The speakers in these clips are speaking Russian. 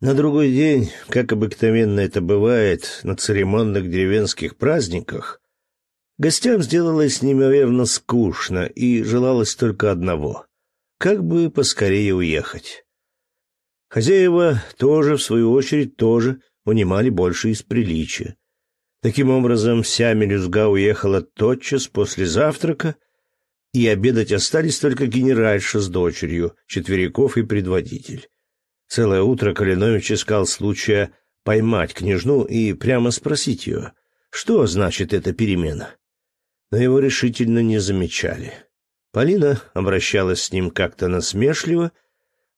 На другой день, как обыкновенно это бывает на церемонных деревенских праздниках, гостям сделалось неимоверно скучно и желалось только одного — как бы поскорее уехать. Хозяева тоже, в свою очередь, тоже унимали больше из приличия. Таким образом, вся мелюзга уехала тотчас после завтрака, и обедать остались только генеральша с дочерью, четверяков и предводитель. Целое утро Калинович искал случая поймать княжну и прямо спросить ее, что значит эта перемена. Но его решительно не замечали. Полина обращалась с ним как-то насмешливо.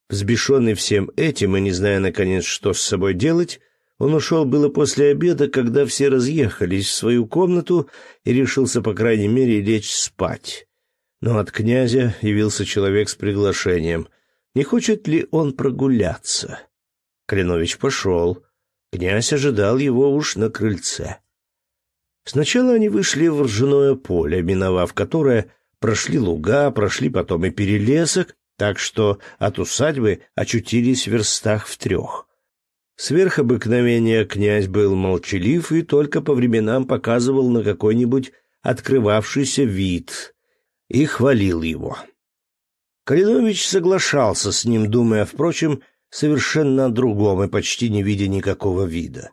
Взбешенный всем этим и не зная, наконец, что с собой делать, он ушел было после обеда, когда все разъехались в свою комнату и решился, по крайней мере, лечь спать. Но от князя явился человек с приглашением — не хочет ли он прогуляться. Калинович пошел. Князь ожидал его уж на крыльце. Сначала они вышли в ржаное поле, миновав которое прошли луга, прошли потом и перелесок, так что от усадьбы очутились в верстах в трех. Сверх обыкновения князь был молчалив и только по временам показывал на какой-нибудь открывавшийся вид и хвалил его. Калинович соглашался с ним, думая, впрочем, совершенно о другом и почти не видя никакого вида.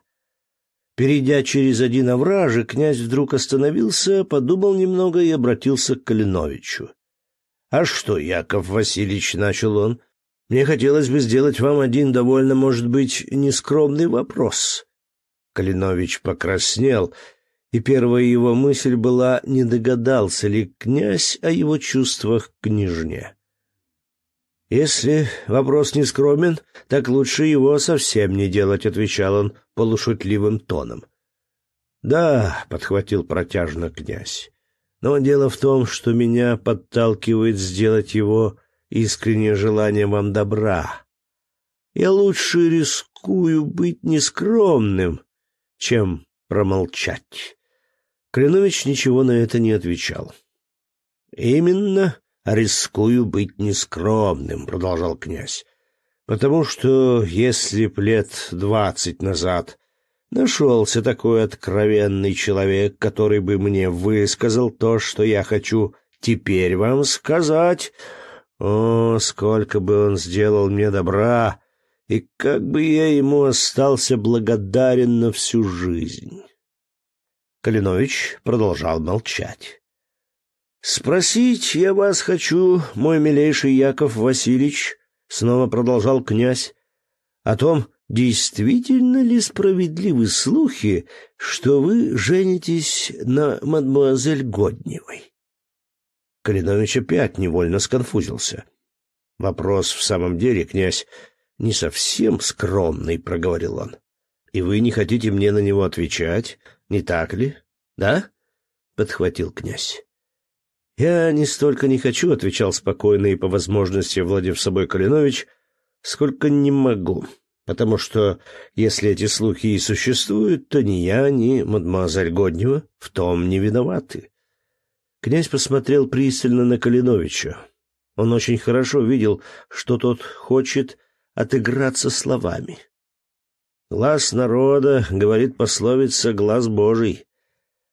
Перейдя через один овражек, князь вдруг остановился, подумал немного и обратился к Калиновичу. — А что, Яков Васильевич, — начал он, — мне хотелось бы сделать вам один довольно, может быть, нескромный вопрос. Калинович покраснел, и первая его мысль была, не догадался ли князь о его чувствах к княжне. «Если вопрос не скромен, так лучше его совсем не делать», — отвечал он полушутливым тоном. «Да», — подхватил протяжно князь, — «но дело в том, что меня подталкивает сделать его искреннее желание вам добра. Я лучше рискую быть нескромным, чем промолчать». Кленович ничего на это не отвечал. «Именно рискую быть нескромным, продолжал князь, потому что если б лет двадцать назад нашелся такой откровенный человек, который бы мне высказал то, что я хочу теперь вам сказать, о, сколько бы он сделал мне добра, и как бы я ему остался благодарен на всю жизнь. Калинович продолжал молчать. «Спросить я вас хочу, мой милейший Яков Васильевич», — снова продолжал князь, — «о том, действительно ли справедливы слухи, что вы женитесь на мадмуазель Годневой?» Калинович опять невольно сконфузился. «Вопрос в самом деле, князь, не совсем скромный», — проговорил он. «И вы не хотите мне на него отвечать, не так ли? Да?» — подхватил князь. «Я не столько не хочу», — отвечал спокойно и по возможности владев собой Калинович, — «сколько не могу, потому что если эти слухи и существуют, то ни я, ни мадемуазель Годнева в том не виноваты». Князь посмотрел пристально на Калиновича. Он очень хорошо видел, что тот хочет отыграться словами. «Глаз народа, — говорит пословица, — глаз Божий».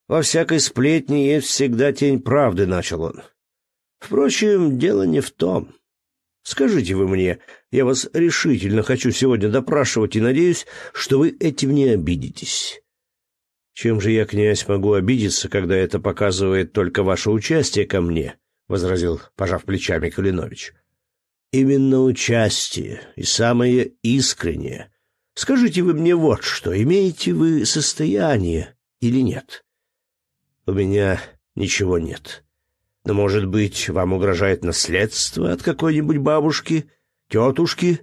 Во всякой сплетне есть всегда тень правды, — начал он. Впрочем, дело не в том. Скажите вы мне, я вас решительно хочу сегодня допрашивать и надеюсь, что вы этим не обидитесь. Чем же я, князь, могу обидеться, когда это показывает только ваше участие ко мне? — возразил, пожав плечами Калинович. Именно участие, и самое искреннее. Скажите вы мне вот что, имеете вы состояние или нет? У меня ничего нет. Но, может быть, вам угрожает наследство от какой-нибудь бабушки, тетушки?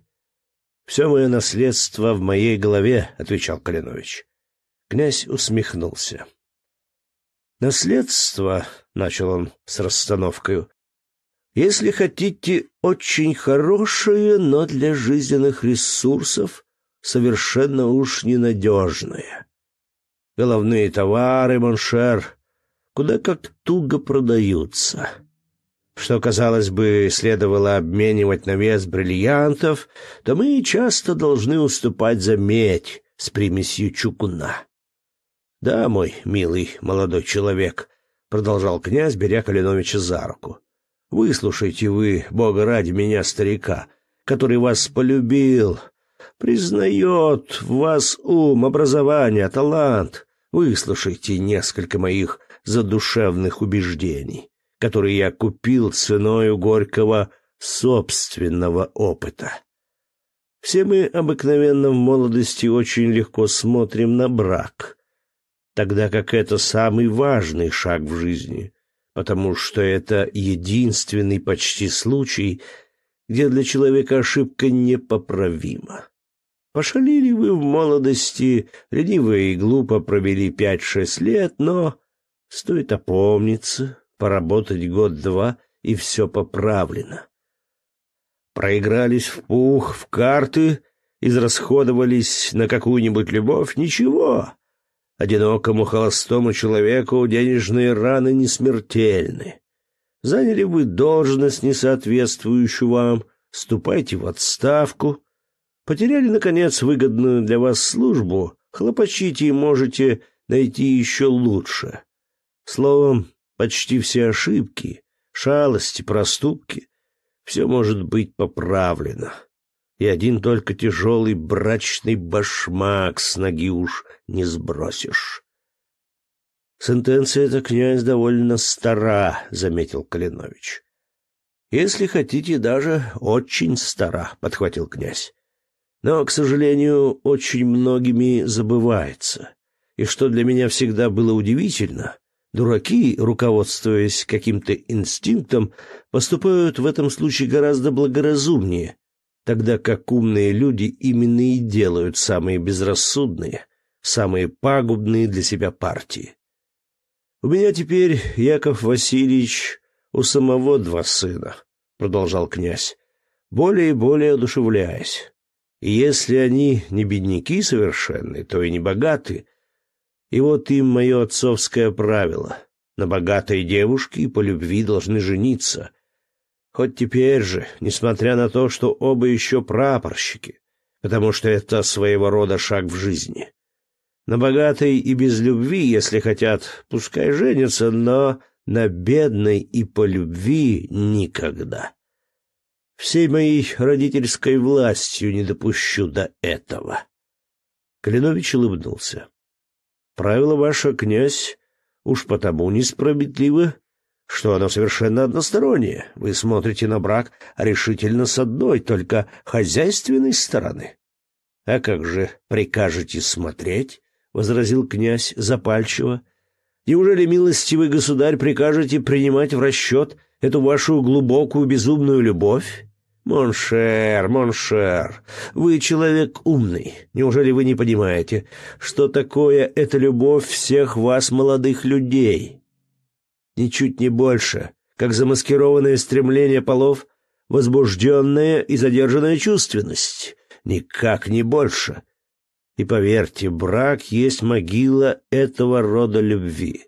Все мое наследство в моей голове, — отвечал Калинович. Князь усмехнулся. Наследство, — начал он с расстановкой, — если хотите, очень хорошее, но для жизненных ресурсов совершенно уж ненадежное. Головные товары, моншер, куда как туго продаются. что, казалось бы, следовало обменивать на вес бриллиантов, то мы часто должны уступать за медь с примесью чугуна. Да, мой милый молодой человек, продолжал князь, беря Калиновича за руку. Выслушайте вы, Бога ради меня, старика, который вас полюбил, признает в вас ум, образование, талант. Выслушайте несколько моих задушевных убеждений, которые я купил ценою горького собственного опыта. Все мы обыкновенно в молодости очень легко смотрим на брак, тогда как это самый важный шаг в жизни, потому что это единственный почти случай, где для человека ошибка непоправима. Пошалили вы в молодости, лениво и глупо провели пять-шесть лет, но стоит опомниться, поработать год-два, и все поправлено. Проигрались в пух, в карты, израсходовались на какую-нибудь любовь — ничего. Одинокому холостому человеку денежные раны не смертельны. Заняли вы должность, несоответствующую вам, ступайте в отставку. Потеряли, наконец, выгодную для вас службу, хлопочите и можете найти еще лучше. Словом, почти все ошибки, шалости, проступки — все может быть поправлено и один только тяжелый брачный башмак с ноги уж не сбросишь. Сентенция эта, князь, довольно стара, заметил Калинович. Если хотите, даже очень стара, подхватил князь. Но, к сожалению, очень многими забывается. И что для меня всегда было удивительно, дураки, руководствуясь каким-то инстинктом, поступают в этом случае гораздо благоразумнее, тогда как умные люди именно и делают самые безрассудные, самые пагубные для себя партии. У меня теперь, Яков Васильевич, у самого два сына, продолжал князь, более и более одушевляясь. И если они не бедняки совершенные, то и не богаты. И вот им мое отцовское правило: на богатой девушке по любви должны жениться — Хоть теперь же, несмотря на то, что оба еще прапорщики, потому что это своего рода шаг в жизни. На богатой и без любви, если хотят, пускай женятся, но на бедной и по любви никогда. Всей моей родительской властью не допущу до этого. Калинович улыбнулся. Правило ваше, князь, уж потому несправедливо, что оно совершенно одностороннее. Вы смотрите на брак решительно с одной, только хозяйственной стороны. — А как же прикажете смотреть? — возразил князь запальчиво. — Неужели, милостивый государь, прикажете принимать в расчет эту вашу глубокую безумную любовь? Mon cher, mon cher, вы человек умный. Неужели вы не понимаете, что такое эта любовь всех вас, молодых людей? ничуть не больше, как замаскированное стремление полов, возбужденная и задержанная чувственность, никак не больше. И поверьте, брак есть могила этого рода любви.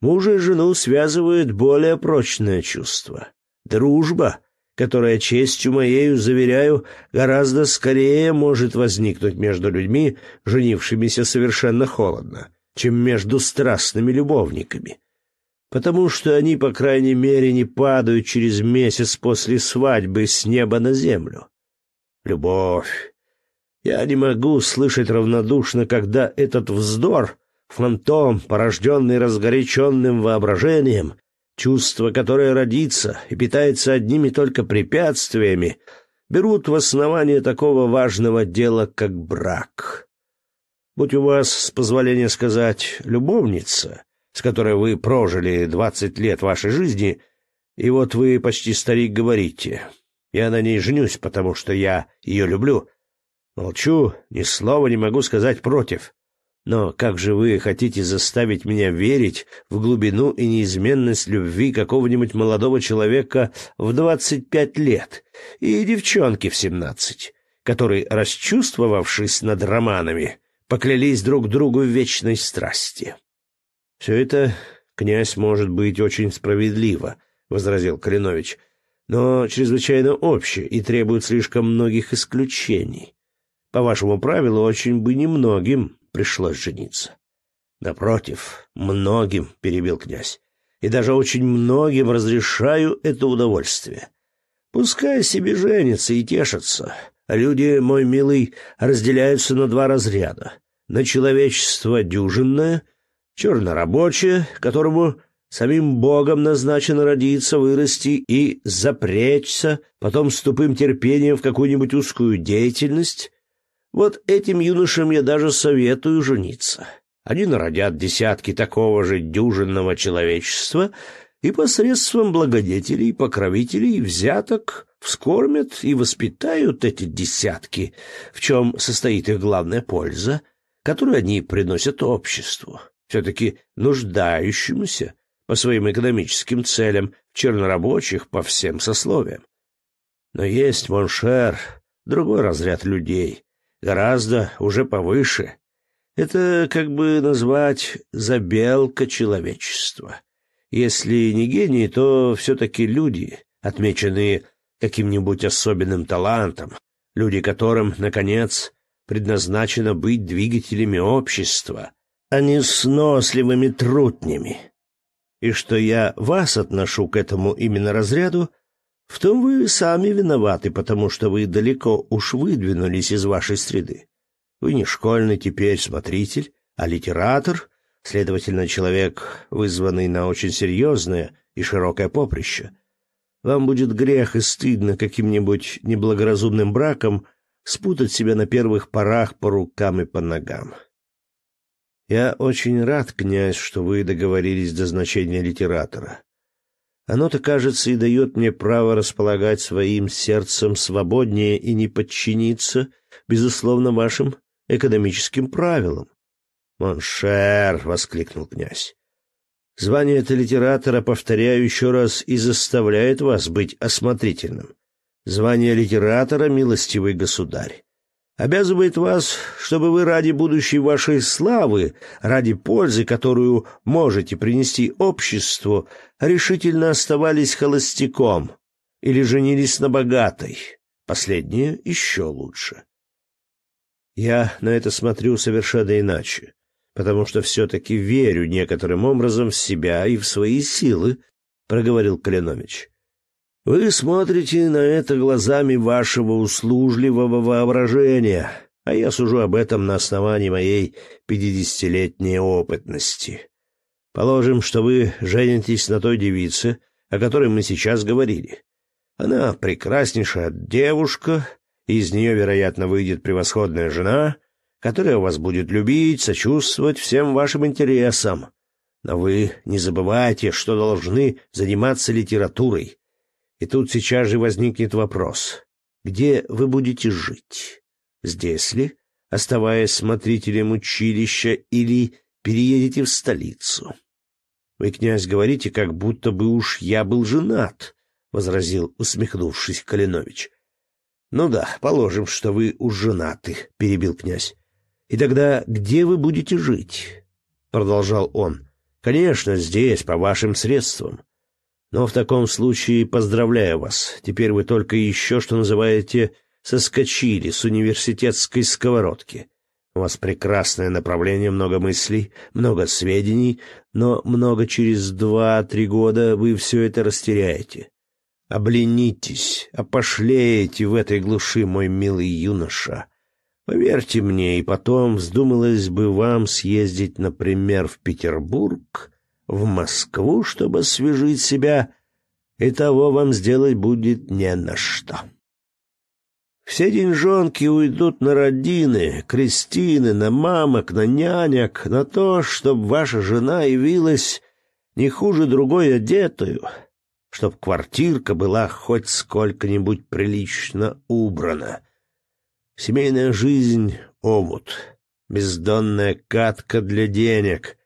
Мужа и жену связывает более прочное чувство — дружба, которая, честью моею, заверяю, гораздо скорее может возникнуть между людьми, женившимися совершенно холодно, чем между страстными любовниками потому что они, по крайней мере, не падают через месяц после свадьбы с неба на землю. Любовь. Я не могу слышать равнодушно, когда этот вздор, фантом, порожденный разгоряченным воображением, чувство, которое родится и питается одними только препятствиями, берут в основание такого важного дела, как брак. Будь у вас, с позволения сказать, любовница — с которой вы прожили двадцать лет вашей жизни, и вот вы, почти старик, говорите, я на ней женюсь, потому что я ее люблю. Молчу, ни слова не могу сказать против. Но как же вы хотите заставить меня верить в глубину и неизменность любви какого-нибудь молодого человека в двадцать пять лет и девчонки в семнадцать, которые, расчувствовавшись над романами, поклялись друг другу в вечной страсти? Все это, князь, может быть очень справедливо, возразил Калинович, но чрезвычайно общее и требует слишком многих исключений. По вашему правилу, очень бы немногим пришлось жениться. Напротив, многим, перебил князь, и даже очень многим разрешаю это удовольствие. Пускай себе женятся и тешатся. Люди, мой милый, разделяются на два разряда. На человечество дюжинное, чернорабочее, которому самим Богом назначено родиться, вырасти и запречься, потом с тупым терпением в какую-нибудь узкую деятельность. Вот этим юношам я даже советую жениться. Они народят десятки такого же дюжинного человечества и посредством благодетелей, покровителей, взяток вскормят и воспитают эти десятки, в чем состоит их главная польза, которую они приносят обществу, все-таки нуждающемуся по своим экономическим целям чернорабочих по всем сословиям. Но есть, mon cher, другой разряд людей, гораздо уже повыше, это как бы назвать забелка человечества. Если не гении, то все-таки люди, отмеченные каким-нибудь особенным талантом, люди которым, наконец, предназначено быть двигателями общества, а не сносливыми трутнями. И что я вас отношу к этому именно разряду, в том вы сами виноваты, потому что вы далеко уж выдвинулись из вашей среды. Вы не школьный теперь смотритель, а литератор, следовательно, человек, вызванный на очень серьезное и широкое поприще. Вам будет грех и стыдно каким-нибудь неблагоразумным браком спутать себя на первых порах по рукам и по ногам. Я очень рад, князь, что вы договорились до значения литератора. Оно-то, кажется, и дает мне право располагать своим сердцем свободнее и не подчиниться, безусловно, вашим экономическим правилам. «Mon cher!» — воскликнул князь. «Звание это литератора, повторяю еще раз, и заставляет вас быть осмотрительным. Звание литератора, милостивый государь, обязывает вас, чтобы вы ради будущей вашей славы, ради пользы, которую можете принести обществу, решительно оставались холостяком или женились на богатой. Последнее еще лучше. Я на это смотрю совершенно иначе, потому что все-таки верю некоторым образом в себя и в свои силы, — проговорил Калинович. Вы смотрите на это глазами вашего услужливого воображения, а я сужу об этом на основании моей пятидесятилетней опытности. Положим, что вы женитесь на той девице, о которой мы сейчас говорили. Она прекраснейшая девушка, из нее, вероятно, выйдет превосходная жена, которая вас будет любить, сочувствовать всем вашим интересам. Но вы не забывайте, что должны заниматься литературой. И тут сейчас же возникнет вопрос. Где вы будете жить? Здесь ли, оставаясь смотрителем училища, или переедете в столицу? Вы, князь, говорите, как будто бы уж я был женат, — возразил, усмехнувшись Калинович. Ну да, положим, что вы уж женаты, перебил князь. И тогда где вы будете жить? продолжал он. Конечно, здесь, по вашим средствам. Но в таком случае поздравляю вас. Теперь вы только еще, что называете, соскочили с университетской сковородки. У вас прекрасное направление, много мыслей, много сведений, но много через два-три года вы все это растеряете. Обленитесь, опошлеете в этой глуши, мой милый юноша. Поверьте мне, и потом вздумалось бы вам съездить, например, в Петербург, в Москву, чтобы освежить себя, и того вам сделать будет не на что. Все деньжонки уйдут на родины, крестины, на мамок, на няняк, на то, чтобы ваша жена явилась не хуже другой одетую, чтоб квартирка была хоть сколько-нибудь прилично убрана. Семейная жизнь — омут, бездонная катка для денег.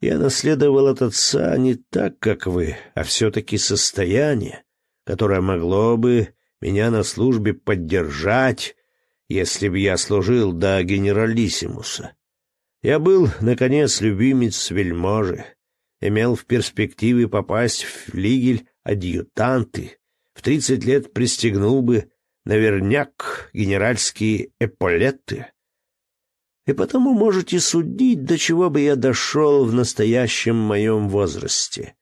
Я наследовал от отца не так, как вы, а все-таки состояние, которое могло бы меня на службе поддержать, если бы я служил до генералиссимуса. Я был, наконец, любимец вельможи, имел в перспективе попасть в флигель адъютанты, в тридцать лет пристегнул бы наверняк генеральские эполеты. И потому можете судить, до чего бы я дошел в настоящем моем возрасте.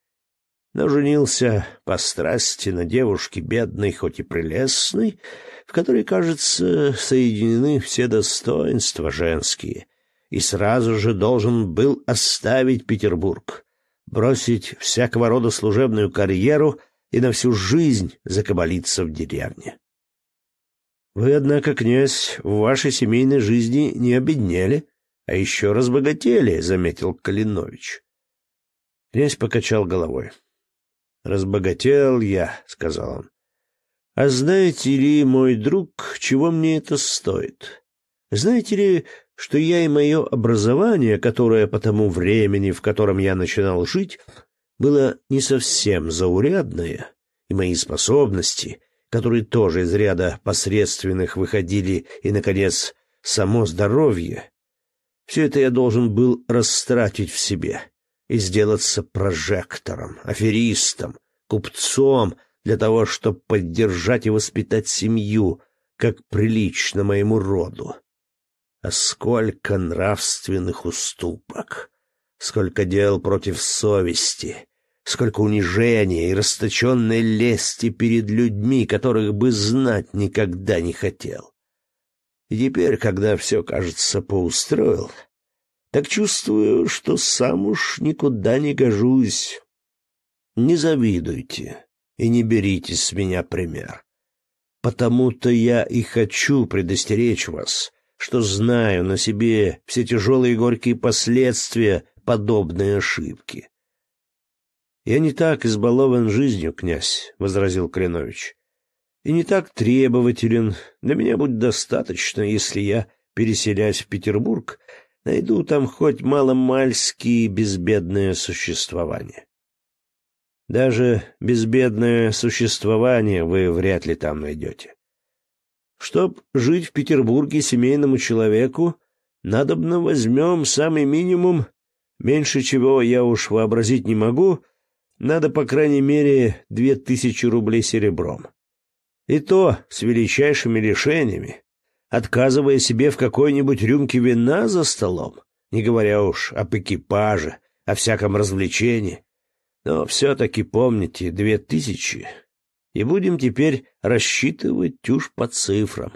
Но женился по страсти на девушке бедной, хоть и прелестной, в которой, кажется, соединены все достоинства женские, и сразу же должен был оставить Петербург, бросить всякого рода служебную карьеру и на всю жизнь закабалиться в деревне. Вы, однако, князь, в вашей семейной жизни не обеднели, а еще разбогатели, — заметил Калинович. Князь покачал головой. «Разбогател я», — сказал он. «А знаете ли, мой друг, чего мне это стоит? Знаете ли, что я и мое образование, которое по тому времени, в котором я начинал жить, было не совсем заурядное, и мои способности, которые тоже из ряда посредственных выходили, и, наконец, само здоровье, все это я должен был растратить в себе и сделаться прожектором, аферистом, купцом для того, чтобы поддержать и воспитать семью, как прилично моему роду. А сколько нравственных уступок, сколько дел против совести, сколько унижения и расточенной лести перед людьми, которых бы знать никогда не хотел. И теперь, когда все, кажется, поустроил, так чувствую, что сам уж никуда не гожусь. Не завидуйте и не берите с меня пример. Потому-то я и хочу предостеречь вас, что знаю на себе все тяжелые и горькие последствия подобной ошибки. «Я не так избалован жизнью, князь», — возразил Кленович. «И не так требователен. Для меня будет достаточно, если я, переселясь в Петербург, найду там хоть маломальски безбедное существование». «Даже безбедное существование вы вряд ли там найдете. Чтоб жить в Петербурге семейному человеку, надобно возьмем самый минимум, меньше чего я уж вообразить не могу — надо, по крайней мере, две тысячи рублей серебром. И то с величайшими лишениями, отказывая себе в какой-нибудь рюмке вина за столом, не говоря уж об экипаже, о всяком развлечении. Но все-таки помните две тысячи, и будем теперь рассчитывать уж по цифрам.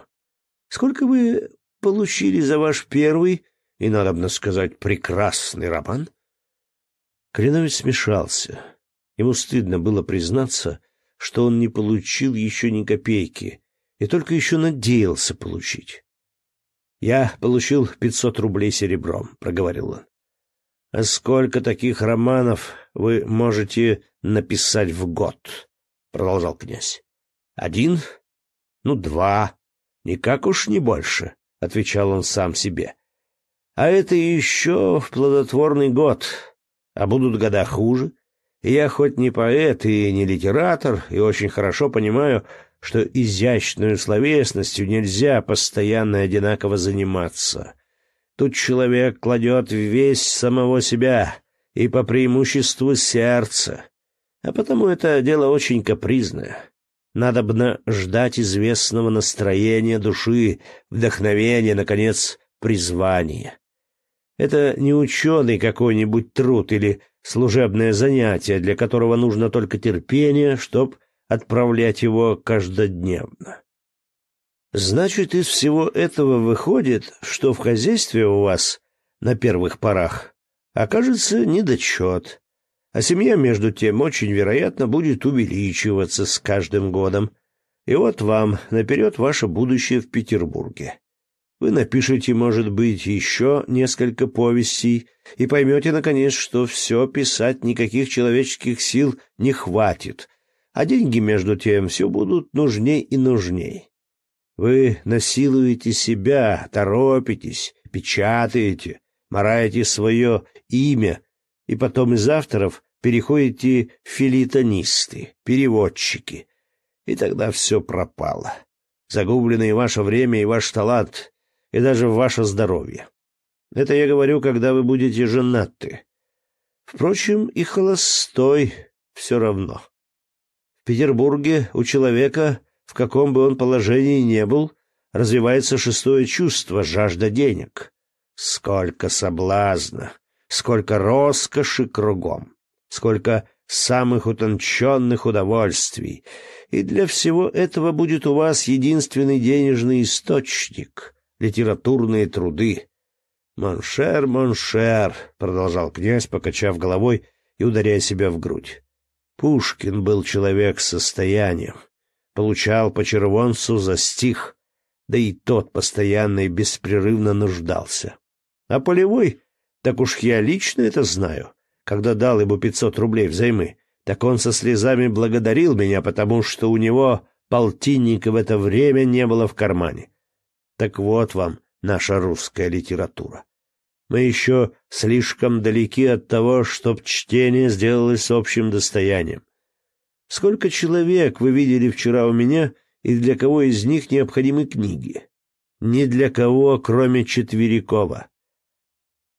Сколько вы получили за ваш первый и, надо сказать, прекрасный роман? Кленович смешался. Ему стыдно было признаться, что он не получил еще ни копейки и только еще надеялся получить. «Я получил пятьсот рублей серебром», — проговорил он. «А сколько таких романов вы можете написать в год?» — продолжал князь. «Один? Ну, два. Никак уж не больше», — отвечал он сам себе. «А это еще в плодотворный год. А будут года хуже, я хоть не поэт и не литератор, и очень хорошо понимаю, что изящную словесностью нельзя постоянно одинаково заниматься. Тут человек кладет весь самого себя и по преимуществу сердце, а потому это дело очень капризное. Надобно ждать известного настроения души, вдохновения, наконец, призвания. Это не ученый какой-нибудь труд или служебное занятие, для которого нужно только терпение, чтоб отправлять его каждодневно. Значит, из всего этого выходит, что в хозяйстве у вас на первых порах окажется недочет, а семья, между тем, очень вероятно будет увеличиваться с каждым годом. И вот вам наперед ваше будущее в Петербурге. Вы напишете, может быть, еще несколько повестей и поймете, наконец, что все писать никаких человеческих сил не хватит, а деньги, между тем, все будут нужней и нужней. Вы насилуете себя, торопитесь, печатаете, мораете свое имя, и потом из авторов переходите в филитонисты, переводчики, и тогда все пропало. Загублено и ваше время, и ваш талант, и даже в ваше здоровье. Это я говорю, когда вы будете женаты. Впрочем, и холостой все равно. Петербурге у человека, в каком бы он положении не был, развивается шестое чувство — жажда денег. Сколько соблазна, сколько роскоши кругом, сколько самых утонченных удовольствий. И для всего этого будет у вас единственный денежный источник — литературные труды. «Mon cher, mon cher», — продолжал князь, покачав головой и ударяя себя в грудь. Пушкин был человек с состоянием, получал по червонцу за стих, да и тот постоянно и беспрерывно нуждался. А Полевой, так уж я лично это знаю, когда дал ему пятьсот рублей взаймы, так он со слезами благодарил меня, потому что у него полтинника в это время не было в кармане. Так вот вам наша русская литература. Мы еще слишком далеки от того, чтоб чтение сделалось общим достоянием. Сколько человек вы видели вчера у меня, и для кого из них необходимы книги? Ни для кого, кроме Четверикова.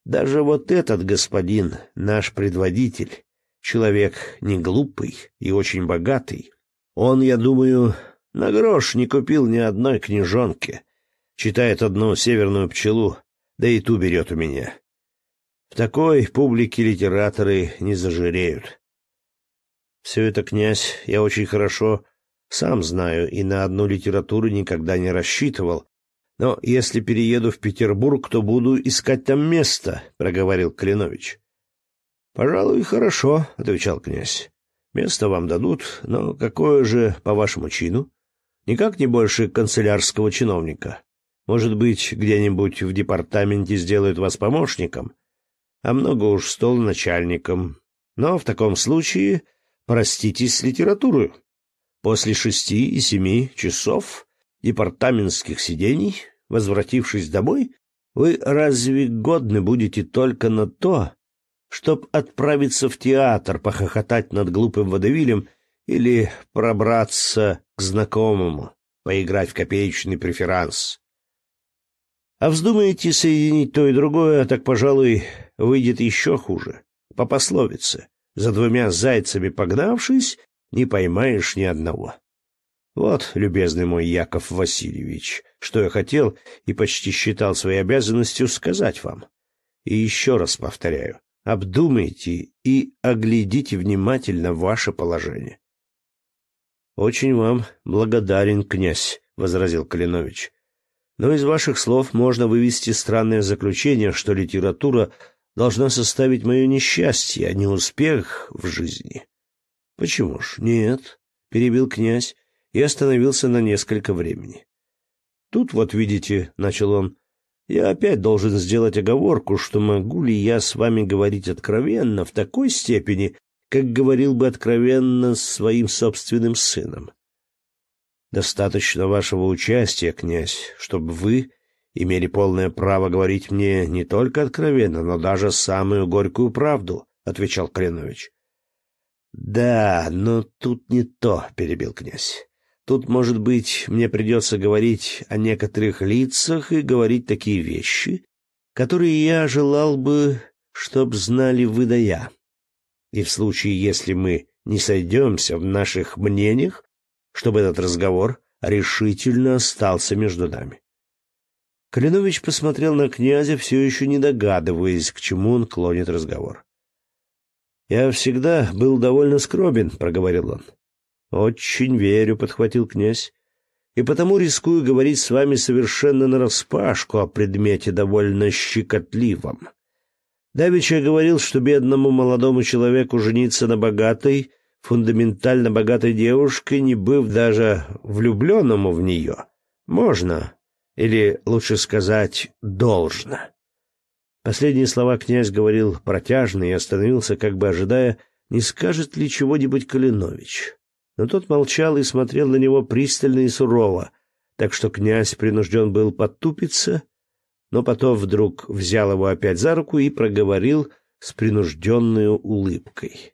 Даже вот этот господин, наш предводитель, человек не глупый и очень богатый, он, я думаю, на грош не купил ни одной книжонки. Читает одну «Северную пчелу», да и ту берет у меня. В такой публике литераторы не зажиреют. Все это, князь, я очень хорошо сам знаю и на одну литературу никогда не рассчитывал, но если перееду в Петербург, то буду искать там место, — проговорил Калинович. — Пожалуй, хорошо, — отвечал князь. — Место вам дадут, но какое же по вашему чину? Никак не больше канцелярского чиновника. Может быть, где-нибудь в департаменте сделают вас помощником, а много уж стол начальником. Но в таком случае проститесь с литературой. После шести и семи часов департаментских сидений, возвратившись домой, вы разве годны будете только на то, чтоб отправиться в театр, похохотать над глупым водовилем или пробраться к знакомому, поиграть в копеечный преферанс? А вздумаете соединить то и другое, так, пожалуй, выйдет еще хуже. По пословице, за двумя зайцами погнавшись, не поймаешь ни одного. Вот, любезный мой Яков Васильевич, что я хотел и почти считал своей обязанностью сказать вам. И еще раз повторяю, обдумайте и оглядите внимательно ваше положение. Очень вам благодарен, князь, возразил Калинович. Но из ваших слов можно вывести странное заключение, что литература должна составить мое несчастье, а не успех в жизни. Почему ж? Нет, перебил князь и остановился на несколько времени. Тут вот видите, начал он, я опять должен сделать оговорку, что могу ли я с вами говорить откровенно в такой степени, как говорил бы откровенно своим собственным сыном. Достаточно вашего участия, князь, чтобы вы имели полное право говорить мне не только откровенно, но даже самую горькую правду, — отвечал Кленович. — Да, но тут не то, — перебил князь. Тут, может быть, мне придется говорить о некоторых лицах и говорить такие вещи, которые я желал бы, чтоб знали вы да я. И в случае, если мы не сойдемся в наших мнениях, чтобы этот разговор решительно остался между нами. Калинович посмотрел на князя, все еще не догадываясь, к чему он клонит разговор. «Я всегда был довольно скромен», — проговорил он. «Очень верю», — подхватил князь, «и потому рискую говорить с вами совершенно нараспашку о предмете довольно щекотливом. Давича говорил, что бедному молодому человеку жениться на богатой, фундаментально богатой девушке, не быв даже влюбленному в нее, можно, или, лучше сказать, должно. Последние слова князь говорил протяжно и остановился, как бы ожидая, не скажет ли чего-нибудь Калинович. Но тот молчал и смотрел на него пристально и сурово, так что князь принужден был подтупиться, но потом вдруг взял его опять за руку и проговорил с принужденной улыбкой.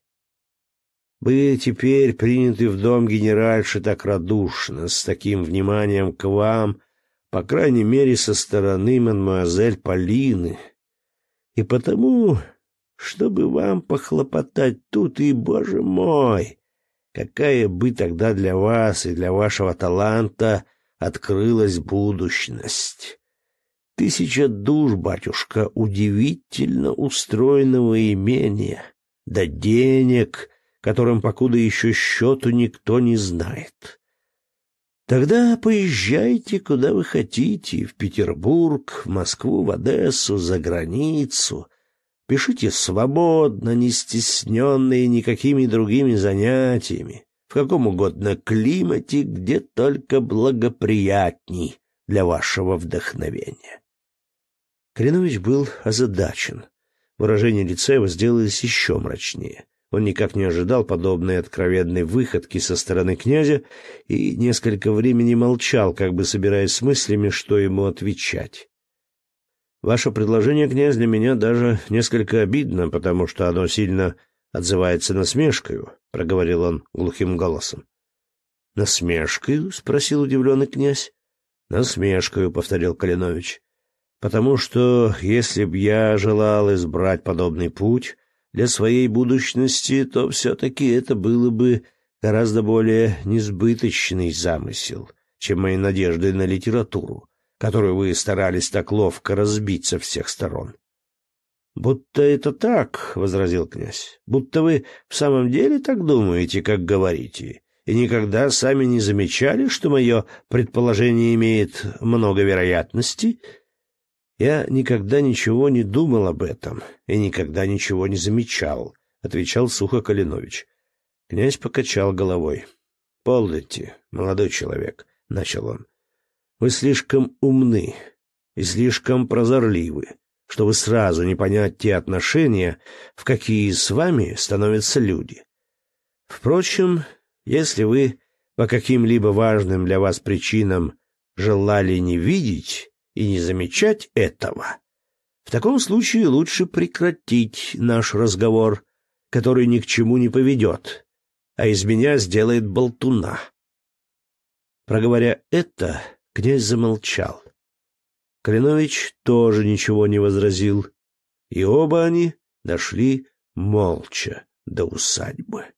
«Вы теперь приняты в дом генеральши так радушно, с таким вниманием к вам, по крайней мере, со стороны мадемуазель Полины. И потому, чтобы вам похлопотать тут, и, боже мой, какая бы тогда для вас и для вашего таланта открылась будущность. Тысяча душ, батюшка, удивительно устроенного имения, да денег, которым покуда еще счету никто не знает. Тогда поезжайте, куда вы хотите, в Петербург, в Москву, в Одессу, за границу. Пишите свободно, не стесненные никакими другими занятиями, в каком угодно климате, где только благоприятней для вашего вдохновения. Коренович был озадачен. Выражение лица его сделалось еще мрачнее. Он никак не ожидал подобной откровенной выходки со стороны князя и несколько времени молчал, как бы собираясь с мыслями, что ему отвечать. «Ваше предложение, князь, для меня даже несколько обидно, потому что оно сильно отзывается насмешкою», — проговорил он глухим голосом. «Насмешкою?» — спросил удивленный князь. «Насмешкою», — повторил Калинович потому что если б я желал избрать подобный путь для своей будущности, то все-таки это было бы гораздо более несбыточный замысел, чем мои надежды на литературу, которую вы старались так ловко разбить со всех сторон. — Будто это так, — возразил князь, — будто вы в самом деле так думаете, как говорите, и никогда сами не замечали, что мое предположение имеет много вероятностей, — я никогда ничего не думал об этом и никогда ничего не замечал, отвечал сухо Калинович. Князь покачал головой. Полноте, молодой человек, начал он. Вы слишком умны и слишком прозорливы, чтобы сразу не понять те отношения, в какие с вами становятся люди. Впрочем, если вы по каким-либо важным для вас причинам желали не видеть и не замечать этого. В таком случае лучше прекратить наш разговор, который ни к чему не поведет, а из меня сделает болтуна. Проговоря это, князь замолчал. Калинович тоже ничего не возразил, и оба они дошли молча до усадьбы.